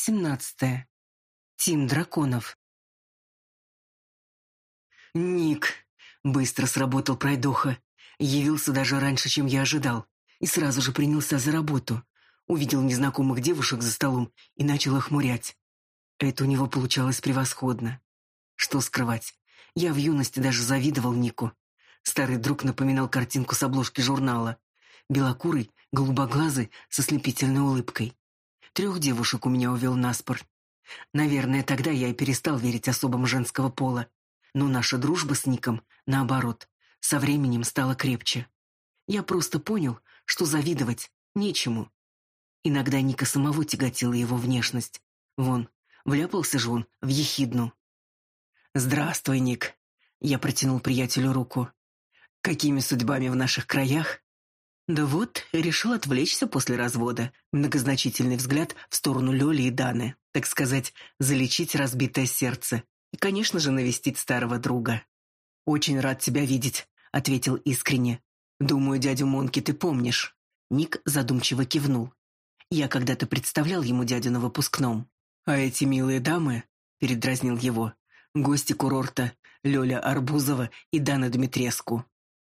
семнадцатая. Тим Драконов. Ник. Быстро сработал пройдоха. Явился даже раньше, чем я ожидал. И сразу же принялся за работу. Увидел незнакомых девушек за столом и начал охмурять. Это у него получалось превосходно. Что скрывать. Я в юности даже завидовал Нику. Старый друг напоминал картинку с обложки журнала. Белокурый, голубоглазый, со слепительной улыбкой. Трех девушек у меня увел на спор. Наверное, тогда я и перестал верить особам женского пола. Но наша дружба с Ником, наоборот, со временем стала крепче. Я просто понял, что завидовать нечему. Иногда Ника самого тяготила его внешность. Вон, вляпался же он в ехидну. «Здравствуй, Ник!» Я протянул приятелю руку. «Какими судьбами в наших краях?» Да вот, решил отвлечься после развода. Многозначительный взгляд в сторону Лёли и Даны. Так сказать, залечить разбитое сердце. И, конечно же, навестить старого друга. «Очень рад тебя видеть», — ответил искренне. «Думаю, дядю Монки ты помнишь». Ник задумчиво кивнул. Я когда-то представлял ему дядю на выпускном. «А эти милые дамы», — передразнил его, — «гости курорта Лёля Арбузова и Дана Дмитреску.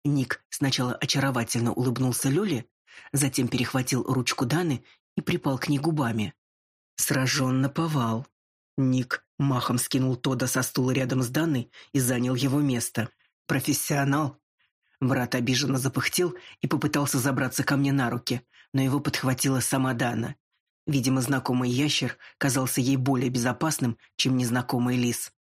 Ник сначала очаровательно улыбнулся Лёле, затем перехватил ручку Даны и припал к ней губами. Сражен наповал. Ник махом скинул Тода со стула рядом с Даной и занял его место. «Профессионал!» Брат обиженно запыхтел и попытался забраться ко мне на руки, но его подхватила сама Дана. Видимо, знакомый ящер казался ей более безопасным, чем незнакомый лис.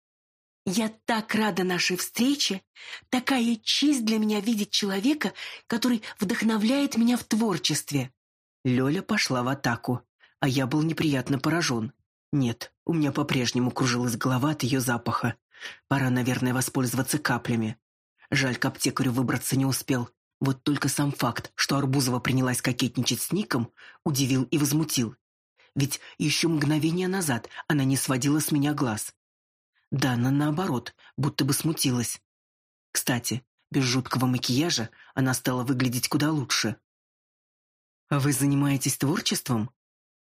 Я так рада нашей встрече. Такая честь для меня видеть человека, который вдохновляет меня в творчестве. Лёля пошла в атаку, а я был неприятно поражен. Нет, у меня по-прежнему кружилась голова от ее запаха. Пора, наверное, воспользоваться каплями. Жаль, к аптекарю выбраться не успел. Вот только сам факт, что Арбузова принялась кокетничать с Ником, удивил и возмутил. Ведь еще мгновение назад она не сводила с меня глаз. Дана, наоборот, будто бы смутилась. Кстати, без жуткого макияжа она стала выглядеть куда лучше. «А вы занимаетесь творчеством?»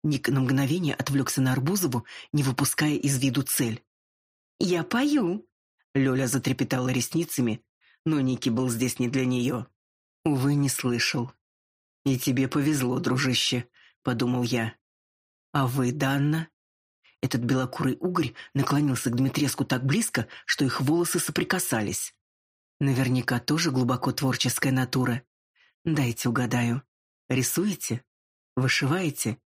Ник на мгновение отвлекся на Арбузову, не выпуская из виду цель. «Я пою!» Лёля затрепетала ресницами, но Ники был здесь не для нее. Увы, не слышал. «И тебе повезло, дружище», — подумал я. «А вы, Данна?» Этот белокурый угорь наклонился к Дмитреску так близко, что их волосы соприкасались. Наверняка тоже глубоко творческая натура. Дайте угадаю. Рисуете? Вышиваете?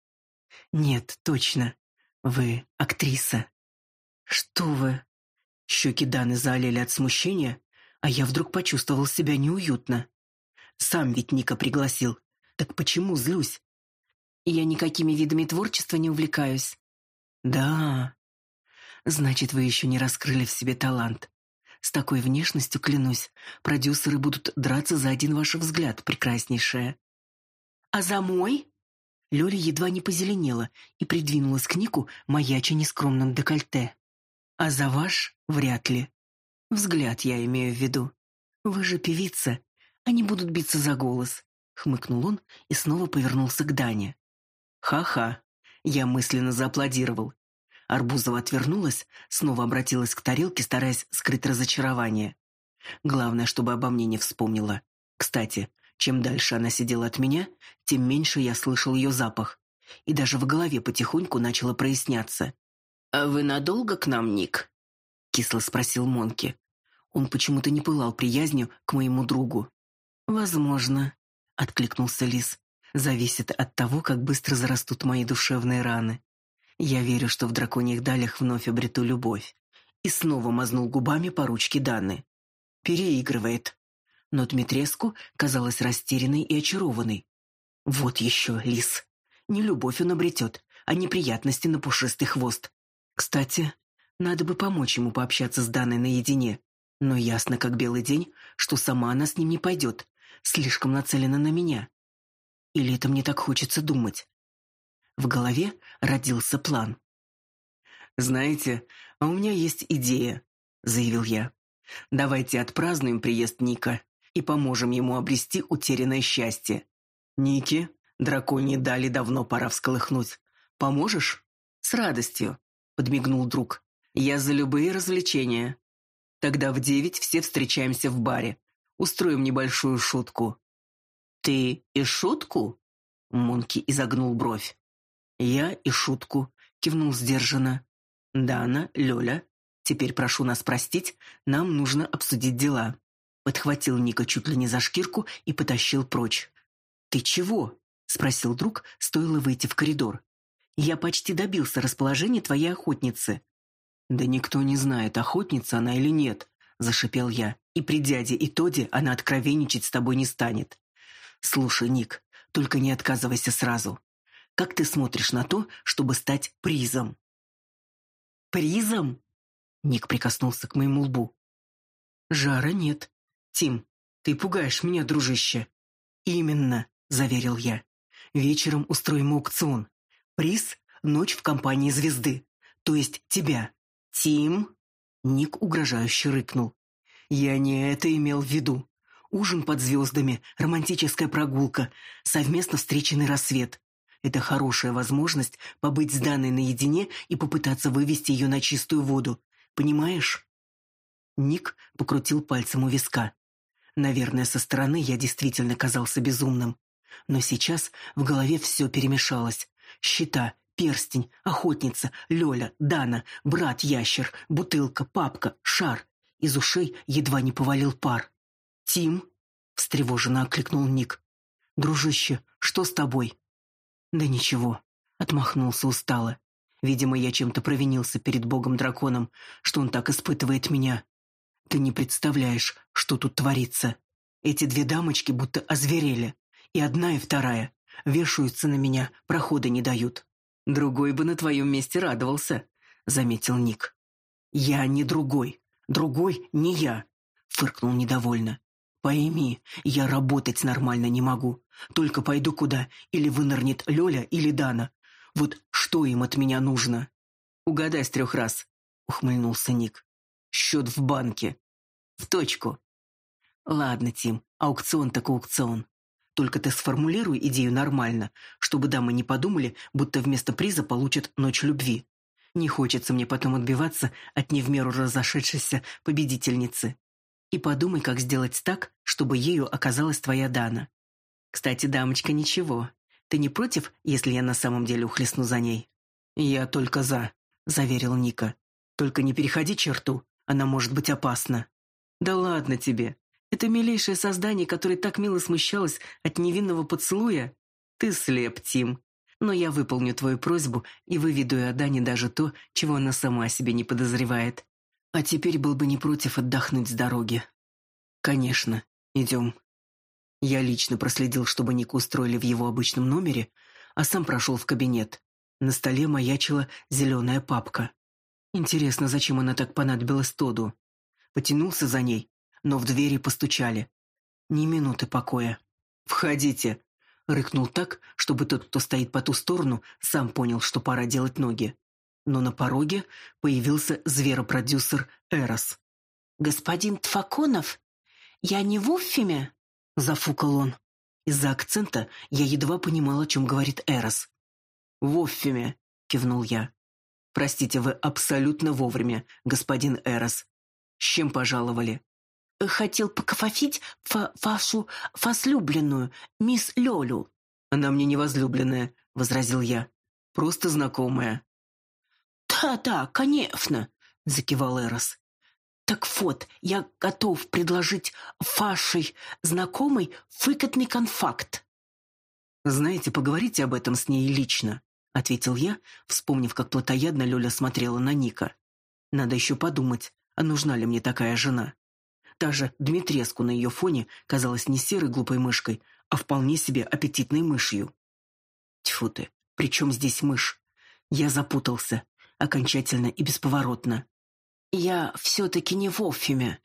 Нет, точно. Вы актриса. Что вы? Щеки Даны залили от смущения, а я вдруг почувствовал себя неуютно. Сам ведь Ника пригласил. Так почему злюсь? Я никакими видами творчества не увлекаюсь. Да. Значит, вы еще не раскрыли в себе талант. С такой внешностью, клянусь, продюсеры будут драться за один ваш взгляд, прекраснейшая. А за мой? Лёля едва не позеленела и придвинулась к Нику, маяча нескромным декольте. А за ваш вряд ли. Взгляд я имею в виду. Вы же певица, они будут биться за голос, хмыкнул он и снова повернулся к Дане. Ха-ха. Я мысленно зааплодировал. Арбузова отвернулась, снова обратилась к тарелке, стараясь скрыть разочарование. Главное, чтобы обо мне не вспомнила. Кстати, чем дальше она сидела от меня, тем меньше я слышал ее запах. И даже в голове потихоньку начало проясняться. «А вы надолго к нам, Ник?» — кисло спросил Монки. Он почему-то не пылал приязнью к моему другу. «Возможно», — откликнулся Лис. Зависит от того, как быстро зарастут мои душевные раны. Я верю, что в драконьих далях вновь обрету любовь. И снова мазнул губами по ручке Даны. Переигрывает. Но Дмитреску казалась растерянной и очарованной. Вот еще, лис. Не любовь он обретет, а неприятности на пушистый хвост. Кстати, надо бы помочь ему пообщаться с Даной наедине. Но ясно, как белый день, что сама она с ним не пойдет. Слишком нацелена на меня. Или это мне так хочется думать? В голове родился план. «Знаете, а у меня есть идея», — заявил я. «Давайте отпразднуем приезд Ника и поможем ему обрести утерянное счастье. Ники, драконьи дали давно пора всколыхнуть. Поможешь?» С радостью, подмигнул друг. Я за любые развлечения. Тогда в девять все встречаемся в баре. Устроим небольшую шутку. Ты и шутку? Монки изогнул бровь. Я и шутку, кивнул сдержанно. Дана, Лёля, теперь прошу нас простить, нам нужно обсудить дела. Подхватил Ника чуть ли не за шкирку и потащил прочь. Ты чего? спросил друг, стоило выйти в коридор. Я почти добился расположения твоей охотницы. Да никто не знает, охотница она или нет, зашипел я. И при дяде и Тоде она откровенничать с тобой не станет. Слушай, Ник, только не отказывайся сразу. Как ты смотришь на то, чтобы стать призом? Призом? Ник прикоснулся к моему лбу. Жара нет. Тим, ты пугаешь меня, дружище. Именно, заверил я. Вечером устроим аукцион. Приз ночь в компании звезды, то есть тебя. Тим, Ник угрожающе рыкнул. Я не это имел в виду. Ужин под звездами, романтическая прогулка, совместно встреченный рассвет. Это хорошая возможность побыть с Даной наедине и попытаться вывести ее на чистую воду. Понимаешь? Ник покрутил пальцем у виска. Наверное, со стороны я действительно казался безумным. Но сейчас в голове все перемешалось. Счета, перстень, охотница, Лёля, Дана, брат-ящер, бутылка, папка, шар. Из ушей едва не повалил пар. «Тим?» — встревоженно окликнул Ник. «Дружище, что с тобой?» «Да ничего», — отмахнулся устало. «Видимо, я чем-то провинился перед богом-драконом, что он так испытывает меня. Ты не представляешь, что тут творится. Эти две дамочки будто озверели. И одна, и вторая. Вешаются на меня, прохода не дают. Другой бы на твоем месте радовался», — заметил Ник. «Я не другой. Другой не я», — фыркнул недовольно. Пойми, я работать нормально не могу. Только пойду куда, или вынырнет Лёля или Дана. Вот что им от меня нужно? Угадай с трех раз, ухмыльнулся Ник. Счет в банке. В точку. Ладно, Тим, аукцион так аукцион. Только ты сформулируй идею нормально, чтобы дамы не подумали, будто вместо приза получат ночь любви. Не хочется мне потом отбиваться от не в меру разошедшейся победительницы. И подумай, как сделать так, чтобы ею оказалась твоя Дана. Кстати, дамочка, ничего. Ты не против, если я на самом деле ухлестну за ней? Я только за, заверил Ника. Только не переходи черту, она может быть опасна. Да ладно тебе. Это милейшее создание, которое так мило смущалось от невинного поцелуя. Ты слеп, Тим. Но я выполню твою просьбу и выведу о Дане даже то, чего она сама о себе не подозревает. А теперь был бы не против отдохнуть с дороги. Конечно, идем. Я лично проследил, чтобы Нику устроили в его обычном номере, а сам прошел в кабинет. На столе маячила зеленая папка. Интересно, зачем она так понадобилась Тоду? Потянулся за ней, но в двери постучали. Ни минуты покоя. «Входите!» — рыкнул так, чтобы тот, кто стоит по ту сторону, сам понял, что пора делать ноги но на пороге появился зверопродюсер Эрос. «Господин Тфаконов, я не в Уффиме?» — зафукал он. Из-за акцента я едва понимал, о чем говорит Эрос. «В Уффиме», — кивнул я. «Простите, вы абсолютно вовремя, господин Эрос. С чем пожаловали?» «Хотел покафофить фа вашу фаслюбленную, мисс Лёлю». «Она мне не возлюбленная», — возразил я. «Просто знакомая». «Да-да, конечно», — закивал Эрос. «Так вот, я готов предложить вашей знакомой выкатный конфакт». «Знаете, поговорите об этом с ней лично», — ответил я, вспомнив, как плотоядно Лёля смотрела на Ника. «Надо еще подумать, а нужна ли мне такая жена?» Даже Дмитреску на ее фоне казалась не серой глупой мышкой, а вполне себе аппетитной мышью. Тьфу ты, при чем здесь мышь? Я запутался окончательно и бесповоротно. «Я все-таки не в Оффиме».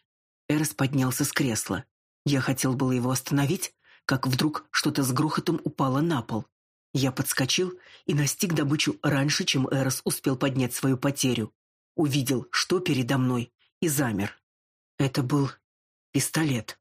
Эрс поднялся с кресла. Я хотел было его остановить, как вдруг что-то с грохотом упало на пол. Я подскочил и настиг добычу раньше, чем Эрос успел поднять свою потерю. Увидел, что передо мной, и замер. Это был пистолет.